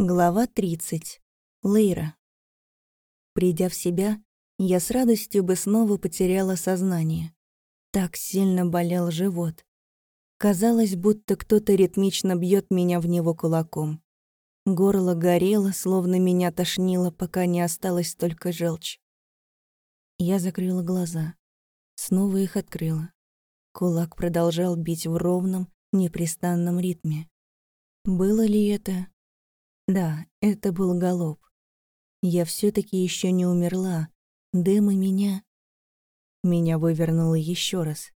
Глава 30. Лейра. Придя в себя, я с радостью бы снова потеряла сознание. Так сильно болел живот. Казалось, будто кто-то ритмично бьет меня в него кулаком. Горло горело, словно меня тошнило, пока не осталось только желчь. Я закрыла глаза. Снова их открыла. Кулак продолжал бить в ровном, непрестанном ритме. Было ли это да, это был галоп. Я все таки еще не умерла. Дыма меня... Меня вывернуло еще раз.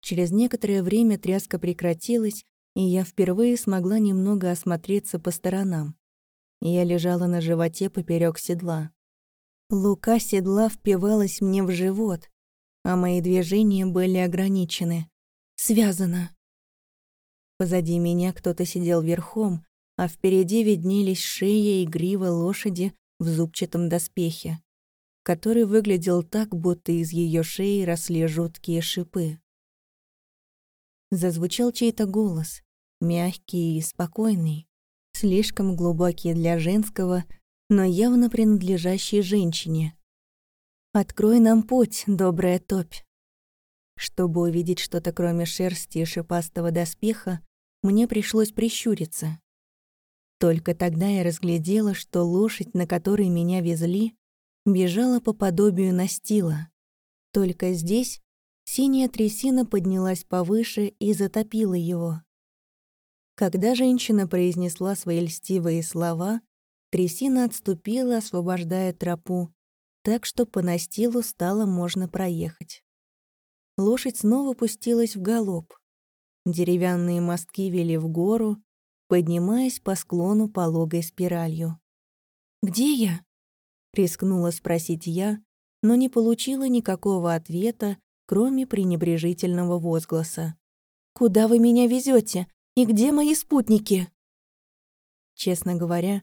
Через некоторое время тряска прекратилась, и я впервые смогла немного осмотреться по сторонам. Я лежала на животе поперек седла. Лука седла впивалась мне в живот, а мои движения были ограничены. Связано. Позади меня кто-то сидел верхом, а впереди виднелись шея и грива лошади в зубчатом доспехе, который выглядел так, будто из ее шеи росли жуткие шипы. Зазвучал чей-то голос, мягкий и спокойный, слишком глубокий для женского, но явно принадлежащий женщине. «Открой нам путь, добрая топь». Чтобы увидеть что-то кроме шерсти и шипастого доспеха, мне пришлось прищуриться. Только тогда я разглядела, что лошадь, на которой меня везли, бежала по подобию настила. Только здесь синяя трясина поднялась повыше и затопила его. Когда женщина произнесла свои льстивые слова, трясина отступила, освобождая тропу, так что по настилу стало можно проехать. Лошадь снова пустилась в галоп. Деревянные мостки вели в гору, поднимаясь по склону пологой спиралью. «Где я?» — рискнула спросить я, но не получила никакого ответа, кроме пренебрежительного возгласа. «Куда вы меня везете? И где мои спутники?» Честно говоря,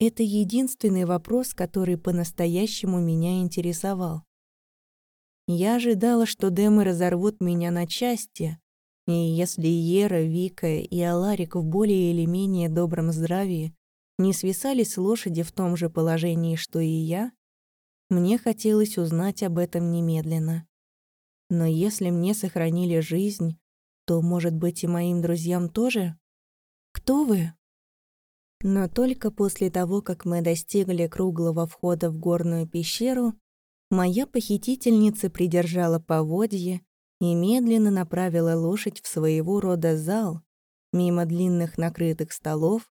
это единственный вопрос, который по-настоящему меня интересовал. Я ожидала, что демы разорвут меня на части, и если Ера, Вика и Аларик в более или менее добром здравии не свисались с лошади в том же положении, что и я, мне хотелось узнать об этом немедленно. Но если мне сохранили жизнь, то, может быть, и моим друзьям тоже? Кто вы? Но только после того, как мы достигли круглого входа в горную пещеру, моя похитительница придержала поводье и медленно направила лошадь в своего рода зал, мимо длинных накрытых столов,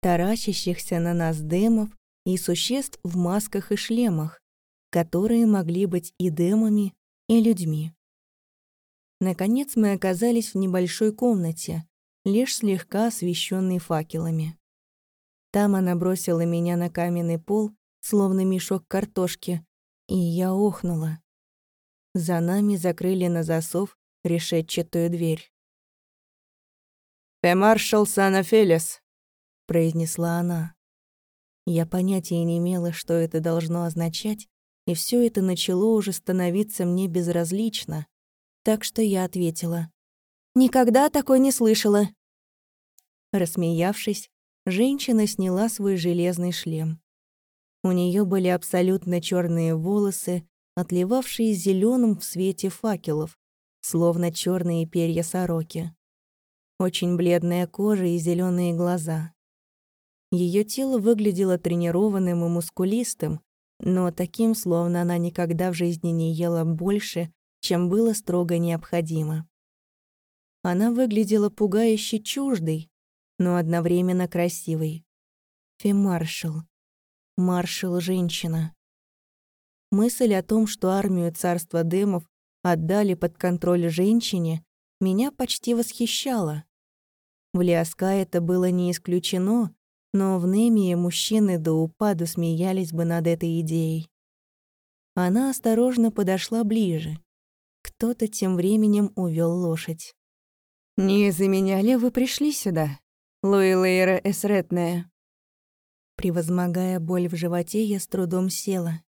таращащихся на нас демов и существ в масках и шлемах, которые могли быть и демами, и людьми. Наконец мы оказались в небольшой комнате, лишь слегка освещенной факелами. Там она бросила меня на каменный пол, словно мешок картошки, и я охнула. За нами закрыли на засов решетчатую дверь. «Пемаршал Санафелес», — произнесла она. Я понятия не имела, что это должно означать, и все это начало уже становиться мне безразлично, так что я ответила. «Никогда такой не слышала». Рассмеявшись, женщина сняла свой железный шлем. У нее были абсолютно черные волосы отливавшие зеленым в свете факелов, словно черные перья сороки. Очень бледная кожа и зеленые глаза. Ее тело выглядело тренированным и мускулистым, но таким, словно она никогда в жизни не ела больше, чем было строго необходимо. Она выглядела пугающе чуждой, но одновременно красивой. Фемаршал. Маршал-женщина. Мысль о том, что армию царства Дымов отдали под контроль женщине, меня почти восхищала. В Лиаска это было не исключено, но в Немии мужчины до упаду смеялись бы над этой идеей. Она осторожно подошла ближе. Кто-то тем временем увел лошадь. «Не из-за меня ли вы пришли сюда, Луилейра Эсретная?» Превозмогая боль в животе, я с трудом села.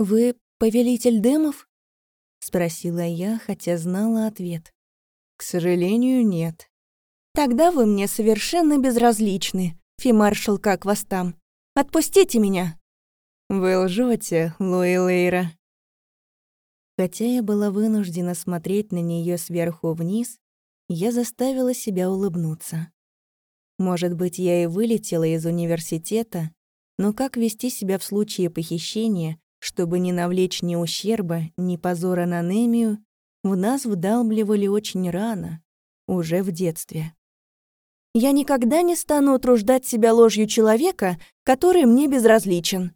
«Вы повелитель демов?» — спросила я, хотя знала ответ. «К сожалению, нет». «Тогда вы мне совершенно безразличны. Фимаршал, как вас там? Отпустите меня!» «Вы лжете, Луи Лейра». Хотя я была вынуждена смотреть на нее сверху вниз, я заставила себя улыбнуться. Может быть, я и вылетела из университета, но как вести себя в случае похищения, чтобы не навлечь ни ущерба, ни позора на Немию, в нас вдалбливали очень рано, уже в детстве. «Я никогда не стану утруждать себя ложью человека, который мне безразличен»,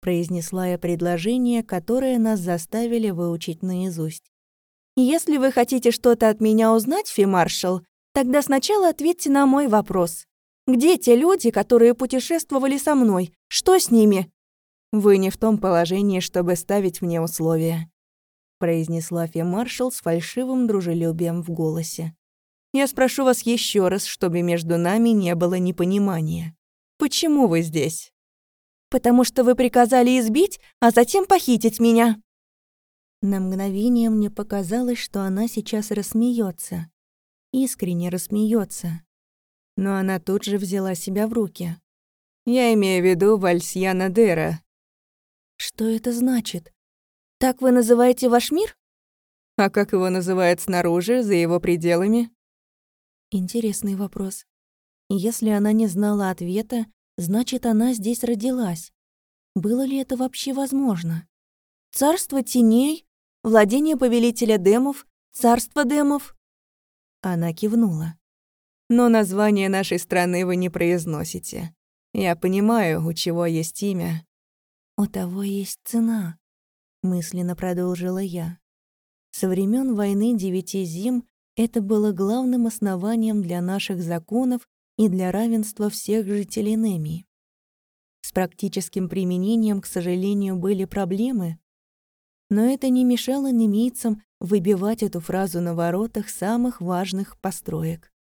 произнесла я предложение, которое нас заставили выучить наизусть. «Если вы хотите что-то от меня узнать, Фи-маршал, тогда сначала ответьте на мой вопрос. Где те люди, которые путешествовали со мной? Что с ними?» «Вы не в том положении, чтобы ставить мне условия», произнесла фемаршал с фальшивым дружелюбием в голосе. «Я спрошу вас еще раз, чтобы между нами не было непонимания. Почему вы здесь?» «Потому что вы приказали избить, а затем похитить меня». На мгновение мне показалось, что она сейчас рассмеется, Искренне рассмеется но она тут же взяла себя в руки. «Я имею в виду Вальсьяна Дера». «Что это значит? Так вы называете ваш мир?» «А как его называют снаружи, за его пределами?» Интересный вопрос. Если она не знала ответа, значит, она здесь родилась. Было ли это вообще возможно? Царство теней, владение повелителя демов, царство демов? Она кивнула но название нашей страны вы не произносите. Я понимаю, у чего есть имя». «У того есть цена», — мысленно продолжила я. Со времен войны девяти зим это было главным основанием для наших законов и для равенства всех жителей Немии. С практическим применением, к сожалению, были проблемы, но это не мешало немийцам выбивать эту фразу на воротах самых важных построек.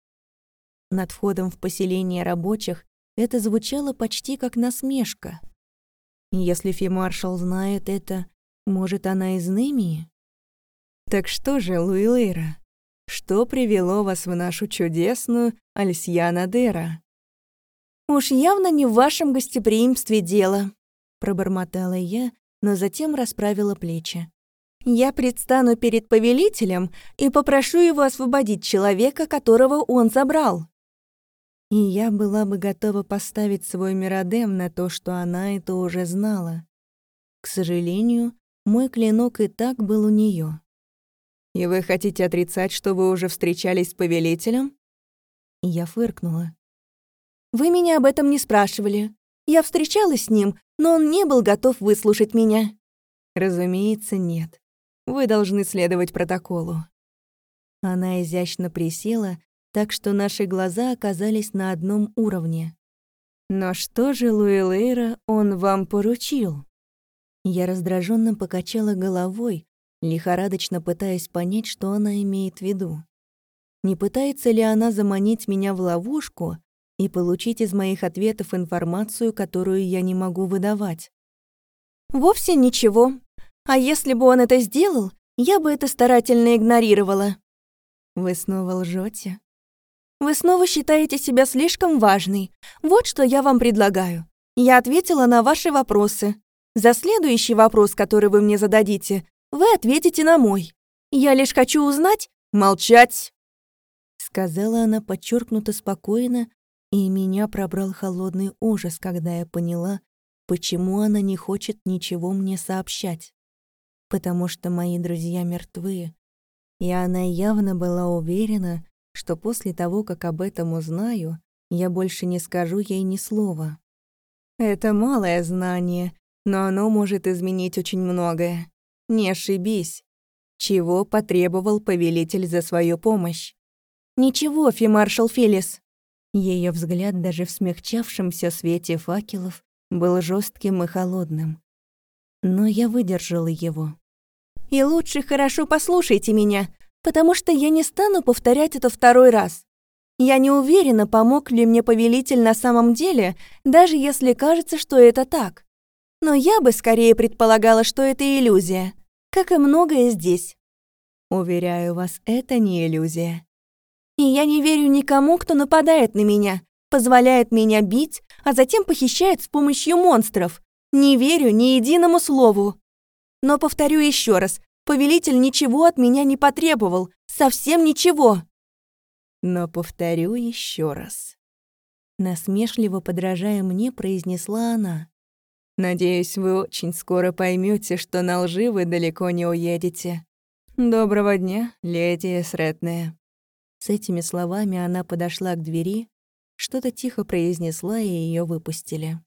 Над входом в поселение рабочих это звучало почти как насмешка. Если фи-маршал знает это, может, она из Немии? Так что же, Луилейра, что привело вас в нашу чудесную Альсьяна Дера? «Уж явно не в вашем гостеприимстве дело», — пробормотала я, но затем расправила плечи. «Я предстану перед повелителем и попрошу его освободить человека, которого он забрал». И я была бы готова поставить свой миродем на то, что она это уже знала. К сожалению, мой клинок и так был у нее. «И вы хотите отрицать, что вы уже встречались с повелителем?» Я фыркнула. «Вы меня об этом не спрашивали. Я встречалась с ним, но он не был готов выслушать меня». «Разумеется, нет. Вы должны следовать протоколу». Она изящно присела так что наши глаза оказались на одном уровне. «Но что же, Луэлейра, он вам поручил?» Я раздраженно покачала головой, лихорадочно пытаясь понять, что она имеет в виду. Не пытается ли она заманить меня в ловушку и получить из моих ответов информацию, которую я не могу выдавать? «Вовсе ничего. А если бы он это сделал, я бы это старательно игнорировала». «Вы снова лжете? Вы снова считаете себя слишком важной. Вот что я вам предлагаю. Я ответила на ваши вопросы. За следующий вопрос, который вы мне зададите, вы ответите на мой. Я лишь хочу узнать... Молчать!» Сказала она подчеркнуто спокойно, и меня пробрал холодный ужас, когда я поняла, почему она не хочет ничего мне сообщать. Потому что мои друзья мертвы, и она явно была уверена, что после того, как об этом узнаю, я больше не скажу ей ни слова. Это малое знание, но оно может изменить очень многое. Не ошибись. Чего потребовал повелитель за свою помощь? «Ничего, фимаршал Фелис». Ее взгляд даже в смягчавшемся свете факелов был жестким и холодным. Но я выдержала его. «И лучше хорошо послушайте меня потому что я не стану повторять это второй раз. Я не уверена, помог ли мне повелитель на самом деле, даже если кажется, что это так. Но я бы скорее предполагала, что это иллюзия, как и многое здесь. Уверяю вас, это не иллюзия. И я не верю никому, кто нападает на меня, позволяет меня бить, а затем похищает с помощью монстров. Не верю ни единому слову. Но повторю еще раз, повелитель ничего от меня не потребовал, совсем ничего. Но повторю еще раз. Насмешливо подражая мне, произнесла она. Надеюсь, вы очень скоро поймете, что на лжи вы далеко не уедете. Доброго дня, леди Сретная. С этими словами она подошла к двери, что-то тихо произнесла, и ее выпустили.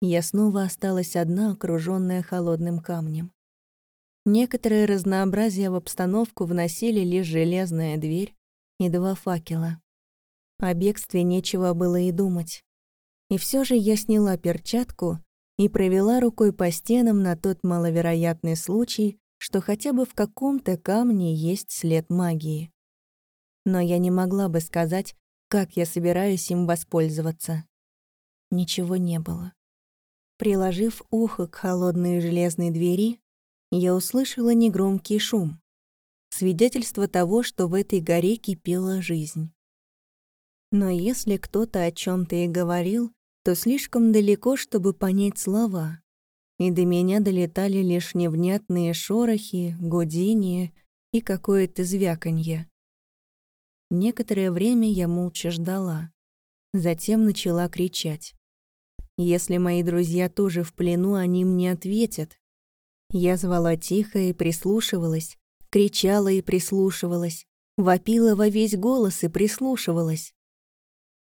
Я снова осталась одна, окружённая холодным камнем. Некоторое разнообразие в обстановку вносили лишь железная дверь и два факела. О бегстве нечего было и думать. И все же я сняла перчатку и провела рукой по стенам на тот маловероятный случай, что хотя бы в каком-то камне есть след магии. Но я не могла бы сказать, как я собираюсь им воспользоваться. Ничего не было. Приложив ухо к холодной железной двери, я услышала негромкий шум. Свидетельство того, что в этой горе кипела жизнь. Но если кто-то о чем то и говорил, то слишком далеко, чтобы понять слова. И до меня долетали лишь невнятные шорохи, гудение и какое-то звяканье. Некоторое время я молча ждала. Затем начала кричать. Если мои друзья тоже в плену, они мне ответят. Я звала тихо и прислушивалась, кричала и прислушивалась, вопила во весь голос и прислушивалась.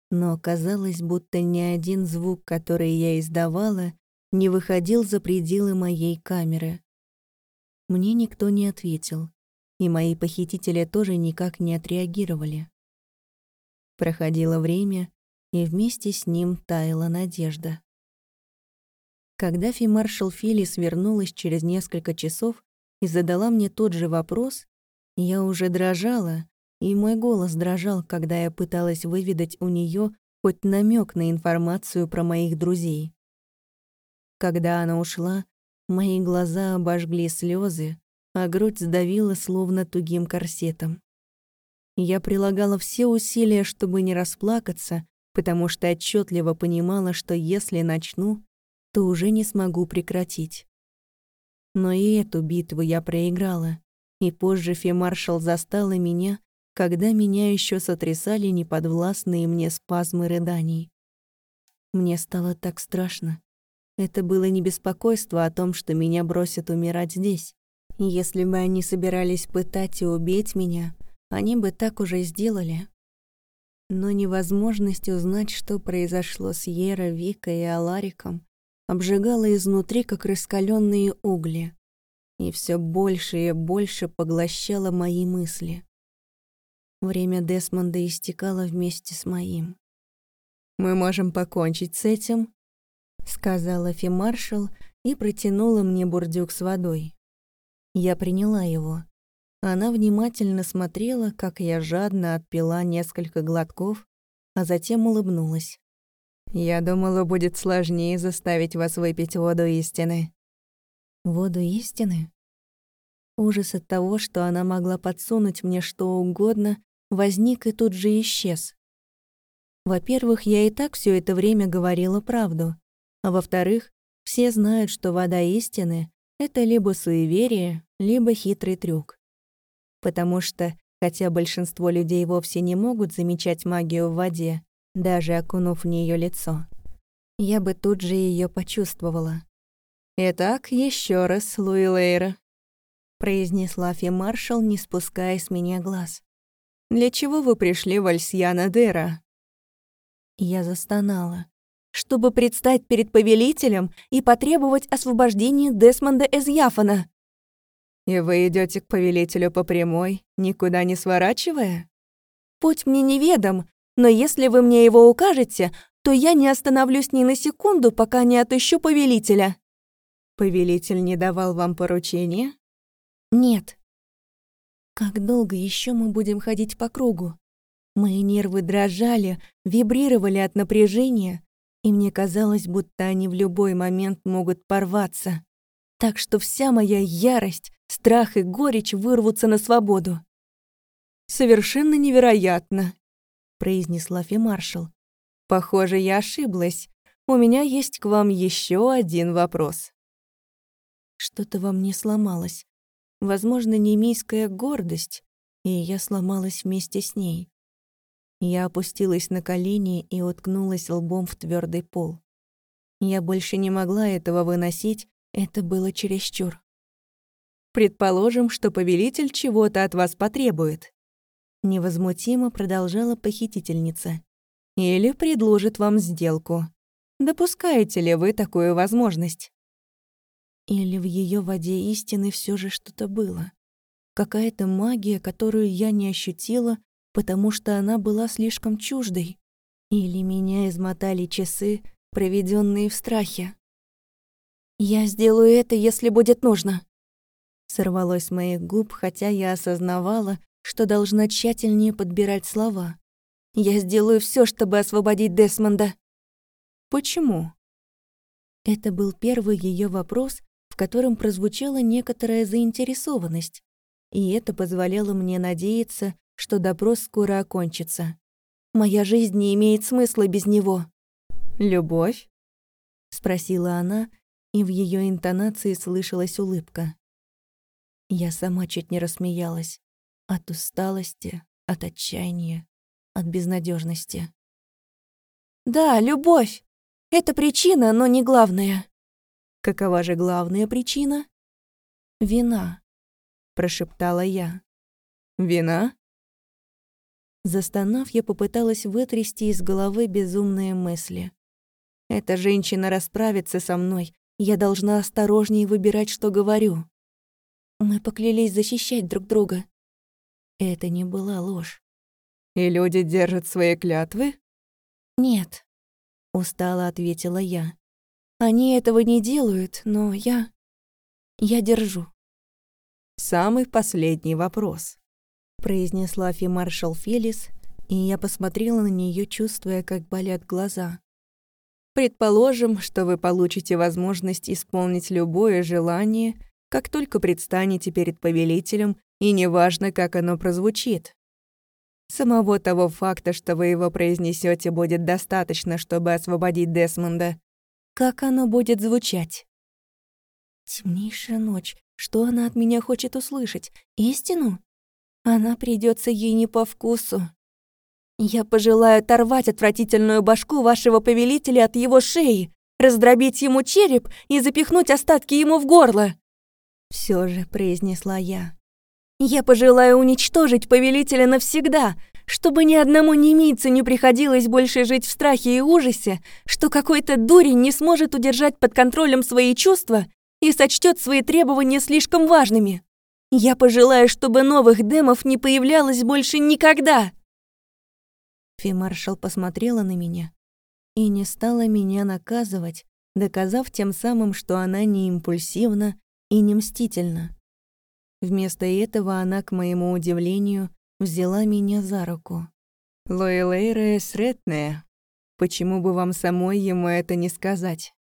Но казалось, будто ни один звук, который я издавала, не выходил за пределы моей камеры. Мне никто не ответил и мои похитители тоже никак не отреагировали. Проходило время, и вместе с ним таяла надежда. Когда фимаршал Филлис вернулась через несколько часов и задала мне тот же вопрос, я уже дрожала, и мой голос дрожал, когда я пыталась выведать у нее хоть намек на информацию про моих друзей. Когда она ушла, мои глаза обожгли слезы, а грудь сдавила словно тугим корсетом. Я прилагала все усилия, чтобы не расплакаться, потому что отчетливо понимала, что если начну, то уже не смогу прекратить. Но и эту битву я проиграла, и позже фемаршал застала меня, когда меня еще сотрясали неподвластные мне спазмы рыданий. Мне стало так страшно. Это было не беспокойство о том, что меня бросят умирать здесь. Если бы они собирались пытать и убить меня, они бы так уже сделали. Но невозможность узнать, что произошло с Ера, Викой и Алариком, обжигала изнутри, как раскаленные угли, и все больше и больше поглощала мои мысли. Время Десмонда истекало вместе с моим. «Мы можем покончить с этим», — сказала фимаршал и протянула мне бурдюк с водой. Я приняла его. Она внимательно смотрела, как я жадно отпила несколько глотков, а затем улыбнулась. «Я думала, будет сложнее заставить вас выпить воду истины». «Воду истины?» Ужас от того, что она могла подсунуть мне что угодно, возник и тут же исчез. Во-первых, я и так все это время говорила правду, а во-вторых, все знают, что вода истины это либо суеверие, либо хитрый трюк. Потому что, хотя большинство людей вовсе не могут замечать магию в воде, даже окунув в нее лицо, я бы тут же ее почувствовала. «Итак, еще раз, Луи Лейра», — произнесла фемаршал, не спуская с меня глаз. «Для чего вы пришли в Альсьяна Дера?» Я застонала чтобы предстать перед повелителем и потребовать освобождения Десмонда из Яфана. «И вы идете к повелителю по прямой, никуда не сворачивая?» «Путь мне неведом, но если вы мне его укажете, то я не остановлюсь ни на секунду, пока не отыщу повелителя». «Повелитель не давал вам поручения?» «Нет». «Как долго еще мы будем ходить по кругу?» Мои нервы дрожали, вибрировали от напряжения, и мне казалось, будто они в любой момент могут порваться. Так что вся моя ярость, страх и горечь вырвутся на свободу. «Совершенно невероятно», произнесла фимаршал. «Похоже, я ошиблась. У меня есть к вам еще один вопрос». Что-то во мне сломалось. Возможно, немийская гордость, и я сломалась вместе с ней. Я опустилась на колени и уткнулась лбом в твердый пол. Я больше не могла этого выносить, это было чересчур. Предположим, что повелитель чего-то от вас потребует. Невозмутимо продолжала похитительница. Или предложит вам сделку. Допускаете ли вы такую возможность? Или в ее воде истины все же что-то было? Какая-то магия, которую я не ощутила, потому что она была слишком чуждой. Или меня измотали часы, проведенные в страхе. «Я сделаю это, если будет нужно», — сорвалось с моих губ, хотя я осознавала, что должна тщательнее подбирать слова. «Я сделаю все, чтобы освободить Десмонда». «Почему?» Это был первый ее вопрос, в котором прозвучала некоторая заинтересованность, и это позволяло мне надеяться, что допрос скоро окончится. Моя жизнь не имеет смысла без него. «Любовь?» — спросила она, и в ее интонации слышалась улыбка. Я сама чуть не рассмеялась. От усталости, от отчаяния, от безнадежности. «Да, любовь. Это причина, но не главная». «Какова же главная причина?» «Вина», — прошептала я. «Вина?» Застонав, я попыталась вытрясти из головы безумные мысли. Эта женщина расправится со мной, я должна осторожнее выбирать, что говорю. Мы поклялись защищать друг друга. Это не была ложь. «И люди держат свои клятвы?» «Нет», — устало ответила я. «Они этого не делают, но я... я держу». «Самый последний вопрос», произнесла фимаршал Фелис, и я посмотрела на нее, чувствуя, как болят глаза. Предположим, что вы получите возможность исполнить любое желание, как только предстанете перед повелителем, и неважно, как оно прозвучит. Самого того факта, что вы его произнесете, будет достаточно, чтобы освободить Десмонда. Как оно будет звучать? Темнейшая ночь. Что она от меня хочет услышать? Истину? Она придется ей не по вкусу. Я пожелаю оторвать отвратительную башку вашего повелителя от его шеи, раздробить ему череп и запихнуть остатки ему в горло. Все же произнесла я. Я пожелаю уничтожить повелителя навсегда, чтобы ни одному немийцу не приходилось больше жить в страхе и ужасе, что какой-то дурень не сможет удержать под контролем свои чувства и сочтет свои требования слишком важными. Я пожелаю, чтобы новых демов не появлялось больше никогда!» Фимаршал посмотрела на меня и не стала меня наказывать, доказав тем самым, что она не импульсивна и не мстительна. Вместо этого она, к моему удивлению, взяла меня за руку. «Лоэлейра Сретная, почему бы вам самой ему это не сказать?»